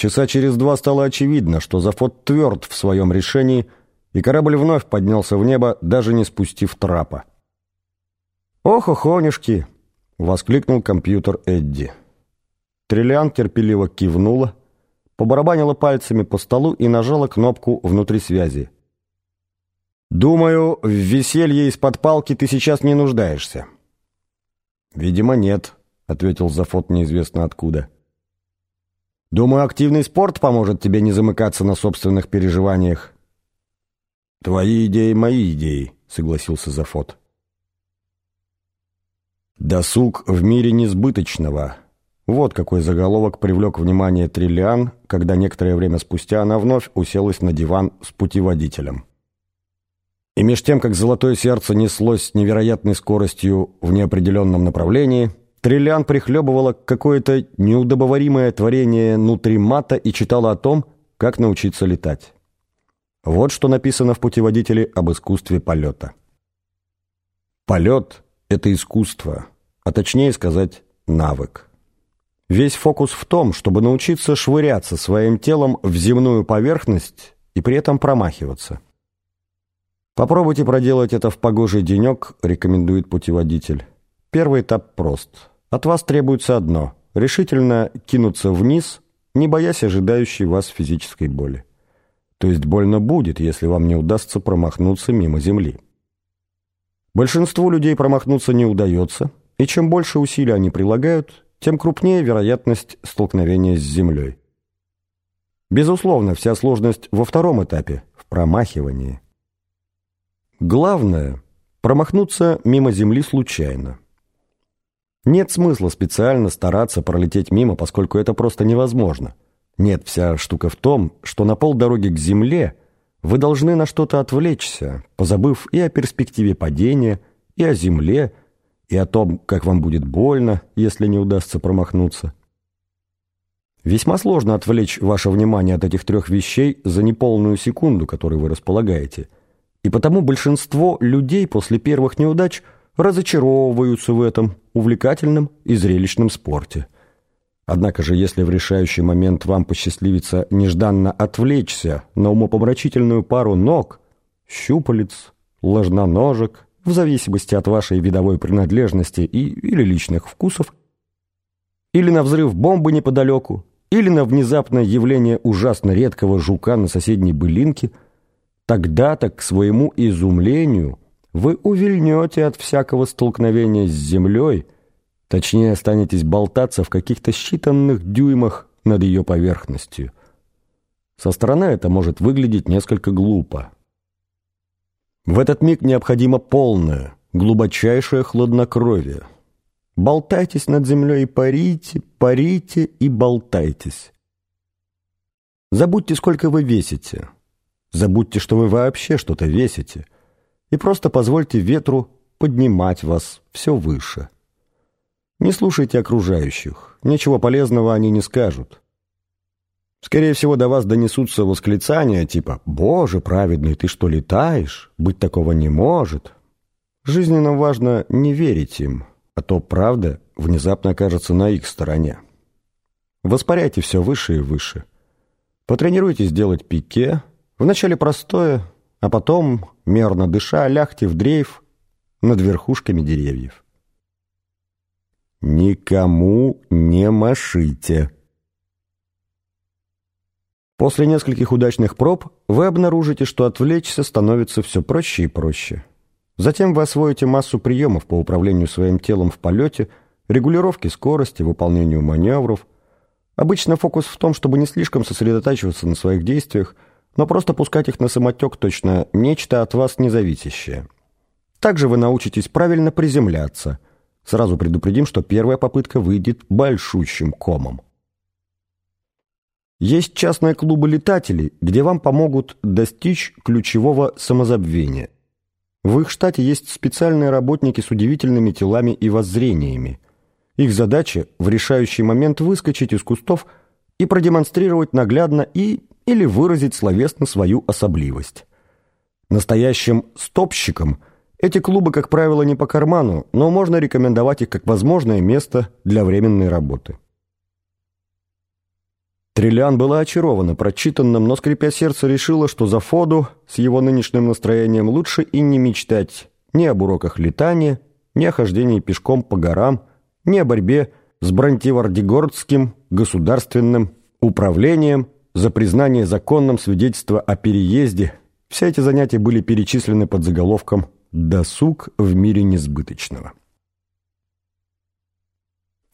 Часа через два стало очевидно, что Зафот тверд в своем решении, и корабль вновь поднялся в небо, даже не спустив трапа. «Ох, охонюшки!» — воскликнул компьютер Эдди. Триллиан терпеливо кивнула, побарабанила пальцами по столу и нажала кнопку внутри связи. «Думаю, в веселье из-под палки ты сейчас не нуждаешься». «Видимо, нет», — ответил Зафот неизвестно откуда. Думаю, активный спорт поможет тебе не замыкаться на собственных переживаниях. Твои идеи — мои идеи, согласился Зафот. Досуг в мире несбыточного. Вот какой заголовок привлек внимание Триллиан, когда некоторое время спустя она вновь уселась на диван с путеводителем. И меж тем, как золотое сердце неслось с невероятной скоростью в неопределенном направлении, Триллиан прихлебывала какое-то неудобоваримое творение нутримата и читала о том, как научиться летать. Вот что написано в путеводителе об искусстве полета. Полет — это искусство, а точнее сказать, навык. Весь фокус в том, чтобы научиться швыряться своим телом в земную поверхность и при этом промахиваться. Попробуйте проделать это в погожий денек, рекомендует путеводитель. Первый этап прост. От вас требуется одно – решительно кинуться вниз, не боясь ожидающей вас физической боли. То есть больно будет, если вам не удастся промахнуться мимо земли. Большинству людей промахнуться не удается, и чем больше усилий они прилагают, тем крупнее вероятность столкновения с землей. Безусловно, вся сложность во втором этапе – в промахивании. Главное – промахнуться мимо земли случайно. Нет смысла специально стараться пролететь мимо, поскольку это просто невозможно. Нет, вся штука в том, что на полдороги к земле вы должны на что-то отвлечься, позабыв и о перспективе падения, и о земле, и о том, как вам будет больно, если не удастся промахнуться. Весьма сложно отвлечь ваше внимание от этих трех вещей за неполную секунду, которой вы располагаете. И потому большинство людей после первых неудач – разочаровываются в этом увлекательном и зрелищном спорте. Однако же, если в решающий момент вам посчастливится нежданно отвлечься на умопомрачительную пару ног, щупалец, ложноножек, в зависимости от вашей видовой принадлежности и или личных вкусов, или на взрыв бомбы неподалеку, или на внезапное явление ужасно редкого жука на соседней былинке, тогда-то, к своему изумлению, вы увильнете от всякого столкновения с землей, точнее останетесь болтаться в каких-то считанных дюймах над ее поверхностью. Со стороны это может выглядеть несколько глупо. В этот миг необходимо полное, глубочайшее хладнокровие. Болтайтесь над землей парите, парите и болтайтесь. Забудьте, сколько вы весите. Забудьте, что вы вообще что-то весите – и просто позвольте ветру поднимать вас все выше. Не слушайте окружающих, ничего полезного они не скажут. Скорее всего, до вас донесутся восклицания типа «Боже, праведный, ты что, летаешь? Быть такого не может». Жизненно важно не верить им, а то правда внезапно окажется на их стороне. Воспаряйте все выше и выше. Потренируйтесь делать пике, вначале простое, а потом, мерно дыша, лягте в дрейф над верхушками деревьев. Никому не машите. После нескольких удачных проб вы обнаружите, что отвлечься становится все проще и проще. Затем вы освоите массу приемов по управлению своим телом в полете, регулировке скорости, выполнению маневров. Обычно фокус в том, чтобы не слишком сосредотачиваться на своих действиях – но просто пускать их на самотек точно нечто от вас независящее. Также вы научитесь правильно приземляться. Сразу предупредим, что первая попытка выйдет большущим комом. Есть частные клубы летателей, где вам помогут достичь ключевого самозабвения. В их штате есть специальные работники с удивительными телами и воззрениями. Их задача в решающий момент выскочить из кустов и продемонстрировать наглядно и или выразить словесно свою особливость. Настоящим стопщикам эти клубы, как правило, не по карману, но можно рекомендовать их как возможное место для временной работы. Триллиан была очарована прочитанным, но, скрипя сердце, решила, что за Фоду с его нынешним настроением лучше и не мечтать ни об уроках летания, ни о хождении пешком по горам, ни о борьбе с Брантивардигордским государственным управлением за признание законным свидетельства о переезде. Все эти занятия были перечислены под заголовком «Досуг в мире несбыточного».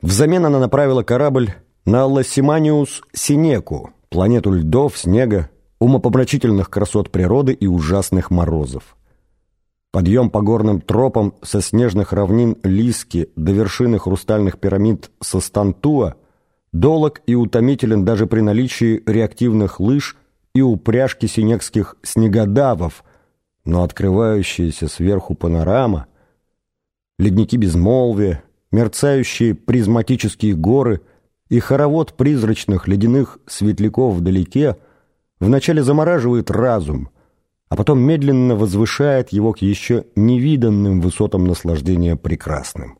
Взамен она направила корабль на Лассиманиус Синеку, планету льдов, снега, умопомрачительных красот природы и ужасных морозов. Подъем по горным тропам со снежных равнин Лиски до вершины хрустальных пирамид Состантуа долог и утомителен даже при наличии реактивных лыж и упряжки синекских снегодавов, но открывающаяся сверху панорама, ледники безмолвия, мерцающие призматические горы и хоровод призрачных ледяных светляков вдалеке вначале замораживает разум, а потом медленно возвышает его к еще невиданным высотам наслаждения прекрасным.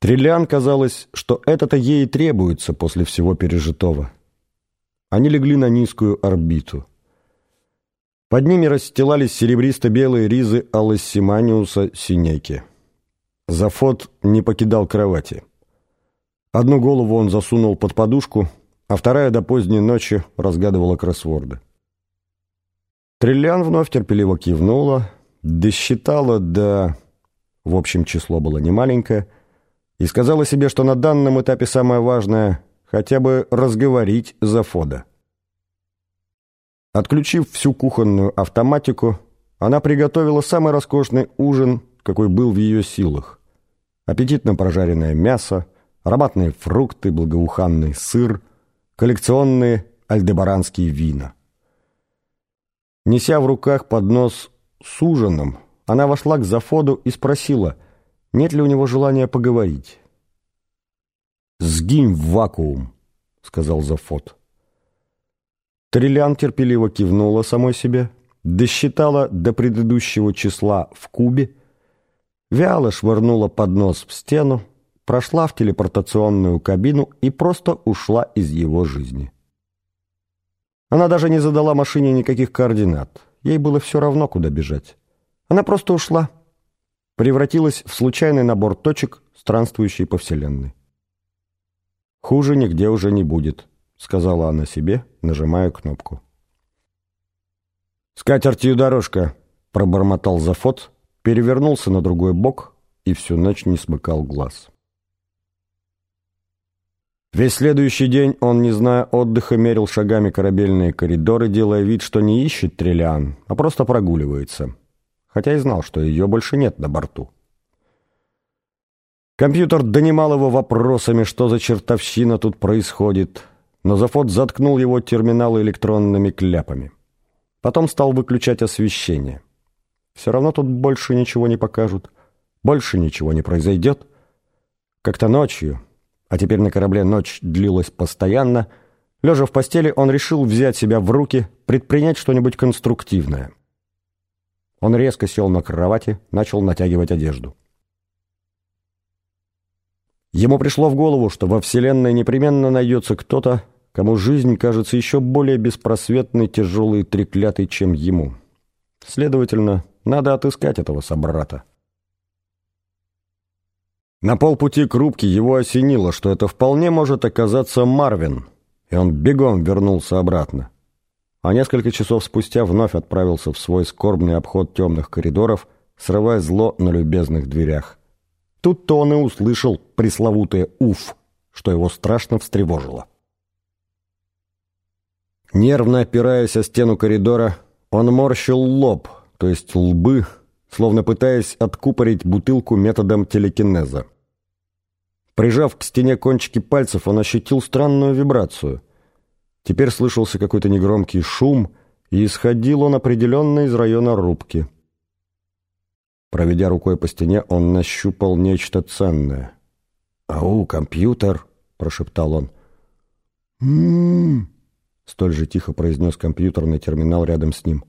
Триллиан казалось, что это-то ей требуется после всего пережитого. Они легли на низкую орбиту. Под ними расстилались серебристо-белые ризы Алассиманиуса Синеки. Зафот не покидал кровати. Одну голову он засунул под подушку, а вторая до поздней ночи разгадывала кроссворды. Триллиан вновь терпеливо кивнула, досчитала до... В общем, число было немаленькое, и сказала себе, что на данном этапе самое важное — хотя бы разговорить Зафода. Отключив всю кухонную автоматику, она приготовила самый роскошный ужин, какой был в ее силах. Аппетитно прожаренное мясо, ароматные фрукты, благоуханный сыр, коллекционные альдебаранские вина — Неся в руках поднос с ужином, она вошла к Зафоду и спросила, нет ли у него желания поговорить. «Сгинь в вакуум», — сказал Зафод. Триллиан терпеливо кивнула самой себе, досчитала до предыдущего числа в кубе, вяло швырнула поднос в стену, прошла в телепортационную кабину и просто ушла из его жизни. Она даже не задала машине никаких координат. Ей было все равно, куда бежать. Она просто ушла. Превратилась в случайный набор точек, странствующий по Вселенной. «Хуже нигде уже не будет», — сказала она себе, нажимая кнопку. «Скатертью дорожка», — пробормотал Зафот, перевернулся на другой бок и всю ночь не смыкал глаз. Весь следующий день он, не зная отдыха, мерил шагами корабельные коридоры, делая вид, что не ищет Триллиан, а просто прогуливается. Хотя и знал, что ее больше нет на борту. Компьютер донимал его вопросами, что за чертовщина тут происходит, но Зафот заткнул его терминалы электронными кляпами. Потом стал выключать освещение. Все равно тут больше ничего не покажут, больше ничего не произойдет. Как-то ночью а теперь на корабле ночь длилась постоянно, лежа в постели, он решил взять себя в руки, предпринять что-нибудь конструктивное. Он резко сел на кровати, начал натягивать одежду. Ему пришло в голову, что во Вселенной непременно найдется кто-то, кому жизнь кажется еще более беспросветной, тяжелой и треклятой, чем ему. Следовательно, надо отыскать этого собрата. На полпути к рубке его осенило, что это вполне может оказаться Марвин, и он бегом вернулся обратно. А несколько часов спустя вновь отправился в свой скорбный обход темных коридоров, срывая зло на любезных дверях. Тут-то он и услышал пресловутое «уф», что его страшно встревожило. Нервно опираясь о стену коридора, он морщил лоб, то есть лбы, словно пытаясь откупорить бутылку методом телекинеза. Прижав к стене кончики пальцев, он ощутил странную вибрацию. Теперь слышался какой-то негромкий шум, и исходил он определенно из района рубки. Проведя рукой по стене, он нащупал нечто ценное. «Ау, компьютер!» — прошептал он. «М-м-м!» столь же тихо произнес компьютерный терминал рядом с ним.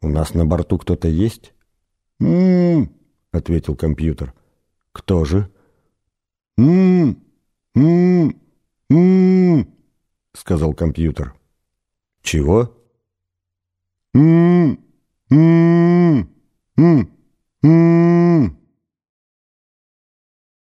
«У нас на борту кто-то есть?» «М-м-м!» ответил компьютер. «Кто же?» «М-м-м! М-м-м!» Сказал компьютер. «Чего?» «М-м-м-м-м-м».